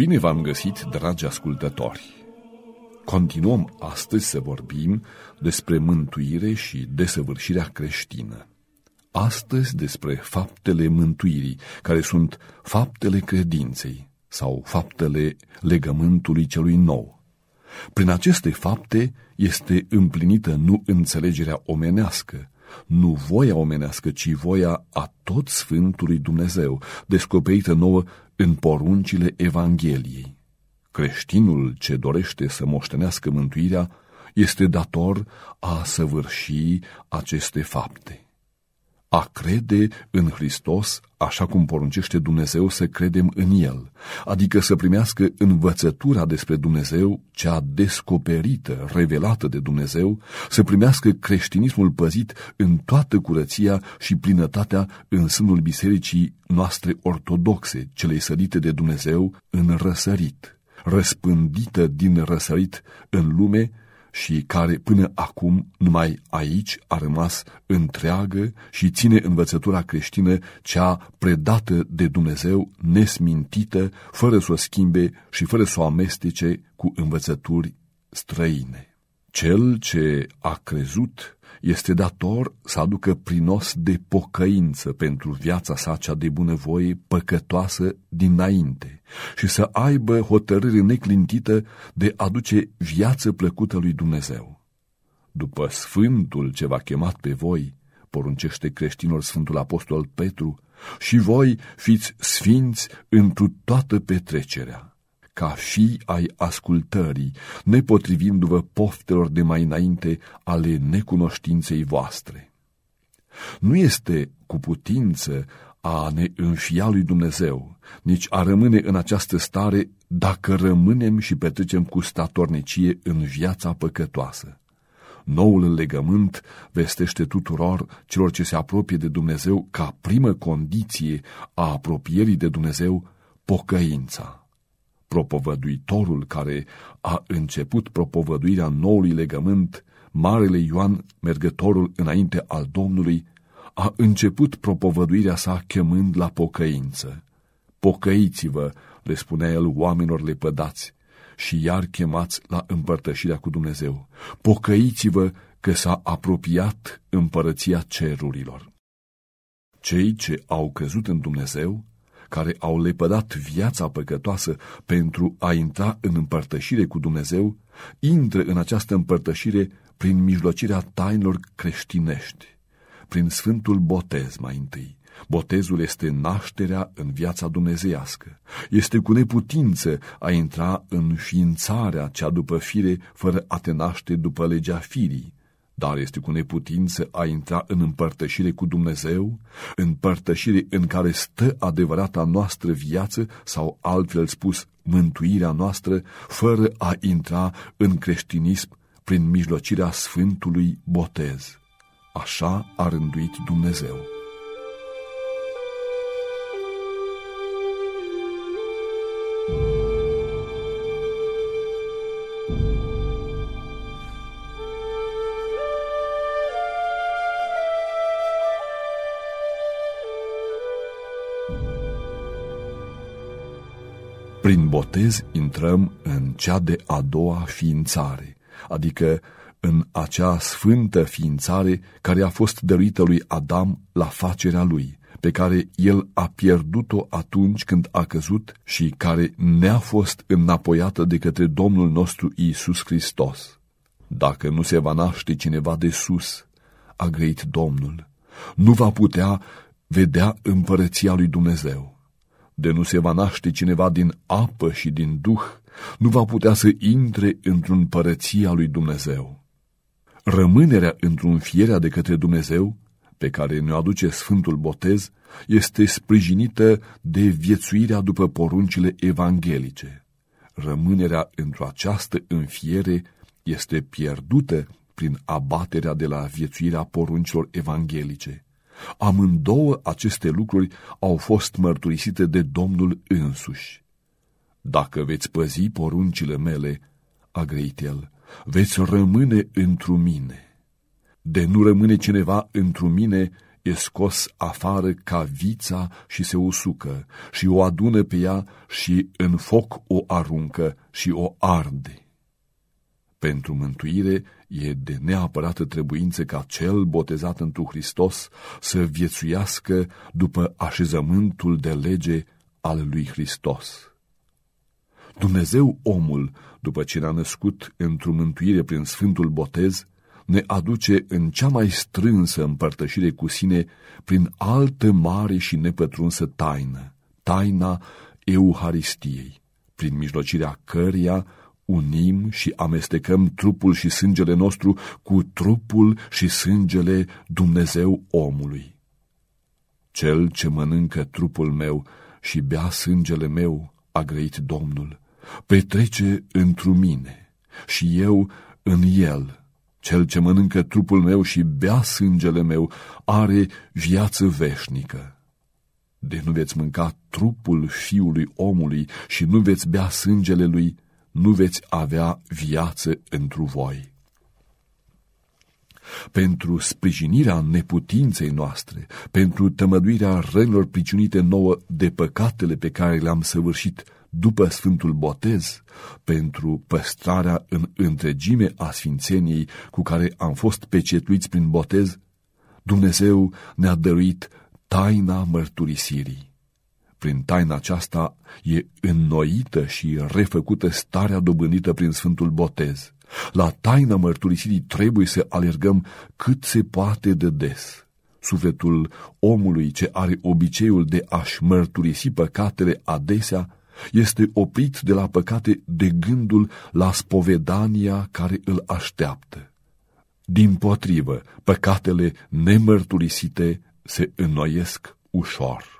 Bine v-am găsit, dragi ascultători! Continuăm astăzi să vorbim despre mântuire și desăvârșirea creștină. Astăzi despre faptele mântuirii, care sunt faptele credinței sau faptele legământului celui nou. Prin aceste fapte este împlinită nu înțelegerea omenească, nu voia omenească, ci voia a tot Sfântului Dumnezeu, descoperită nouă în poruncile Evangheliei. Creștinul ce dorește să moștenească mântuirea este dator a săvârși aceste fapte. A crede în Hristos așa cum poruncește Dumnezeu să credem în El, adică să primească învățătura despre Dumnezeu, cea descoperită, revelată de Dumnezeu, să primească creștinismul păzit în toată curăția și plinătatea în sânul bisericii noastre ortodoxe, celei sărite de Dumnezeu în răsărit, răspândită din răsărit în lume și care până acum numai aici a rămas întreagă și ține învățătura creștină cea predată de Dumnezeu, nesmintită, fără să o schimbe și fără să o amestece cu învățături străine. Cel ce a crezut este dator să aducă prinos de pocăință pentru viața sa cea de bunăvoie păcătoasă dinainte și să aibă hotărâre neclintită de a aduce viață plăcută lui Dumnezeu. După Sfântul ce v-a chemat pe voi, poruncește creștinul Sfântul Apostol Petru, și voi fiți sfinți întru toată petrecerea ca fi ai ascultării, nepotrivindu-vă poftelor de mai înainte ale necunoștinței voastre. Nu este cu putință a ne înfia lui Dumnezeu, nici a rămâne în această stare dacă rămânem și petrecem cu statornicie în viața păcătoasă. Noul legământ vestește tuturor celor ce se apropie de Dumnezeu ca primă condiție a apropierii de Dumnezeu pocăința propovăduitorul care a început propovăduirea noului legământ, Marele Ioan, mergătorul înainte al Domnului, a început propovăduirea sa chemând la pocăință. Pocăiți-vă, le spunea el oamenilor lepădați, și iar chemați la împărtășirea cu Dumnezeu. Pocăiți-vă că s-a apropiat împărăția cerurilor. Cei ce au crezut în Dumnezeu care au lepădat viața păcătoasă pentru a intra în împărtășire cu Dumnezeu, intră în această împărtășire prin mijlocirea tainelor creștinești, prin Sfântul Botez mai întâi. Botezul este nașterea în viața dumnezeiască. Este cu neputință a intra în ființarea cea după fire fără a te naște după legea firii, dar este cu neputință a intra în împărtășire cu Dumnezeu, împărtășire în care stă adevărata noastră viață sau, altfel spus, mântuirea noastră, fără a intra în creștinism prin mijlocirea Sfântului Botez. Așa a rânduit Dumnezeu. Prin botez intrăm în cea de a doua ființare, adică în acea sfântă ființare care a fost dăruită lui Adam la facerea lui, pe care el a pierdut-o atunci când a căzut și care ne-a fost înapoiată de către Domnul nostru Iisus Hristos. Dacă nu se va naște cineva de sus, a grăit Domnul, nu va putea vedea împărăția lui Dumnezeu de nu se va naște cineva din apă și din duh, nu va putea să intre într-un părăția lui Dumnezeu. Rămânerea într-un fierea de către Dumnezeu, pe care ne aduce Sfântul Botez, este sprijinită de viețuirea după poruncile evanghelice. Rămânerea într-o această înfiere este pierdută prin abaterea de la viețuirea poruncilor evanghelice. Amândouă aceste lucruri au fost mărturisite de Domnul însuși. Dacă veți păzi poruncile mele, a grăit el, veți rămâne întru mine. De nu rămâne cineva întru mine, e scos afară ca vița și se usucă, și o adună pe ea și în foc o aruncă și o arde. Pentru mântuire e de neapărată trebuință ca cel botezat întru Hristos să viețuiască după așezământul de lege al lui Hristos. Dumnezeu omul, după ce ne-a născut într-o mântuire prin Sfântul Botez, ne aduce în cea mai strânsă împărtășire cu sine prin altă mare și nepătrunsă taină, taina Euharistiei, prin mijlocirea căreia unim și amestecăm trupul și sângele nostru cu trupul și sângele Dumnezeu omului. Cel ce mănâncă trupul meu și bea sângele meu, a grăit Domnul, petrece întru mine și eu în el. Cel ce mănâncă trupul meu și bea sângele meu are viață veșnică. De nu veți mânca trupul fiului omului și nu veți bea sângele lui, nu veți avea viață întru voi. Pentru sprijinirea neputinței noastre, pentru tămăduirea rănilor priciunite nouă de păcatele pe care le-am săvârșit după Sfântul Botez, pentru păstrarea în întregime a sfințeniei cu care am fost pecetluiți prin botez, Dumnezeu ne-a dăruit taina mărturisirii. Prin taina aceasta e înnoită și refăcută starea dobândită prin Sfântul Botez. La taina mărturisirii trebuie să alergăm cât se poate de des. Sufletul omului ce are obiceiul de a-și mărturisi păcatele adesea este oprit de la păcate de gândul la spovedania care îl așteaptă. Din potrivă, păcatele nemărturisite se înnoiesc ușor.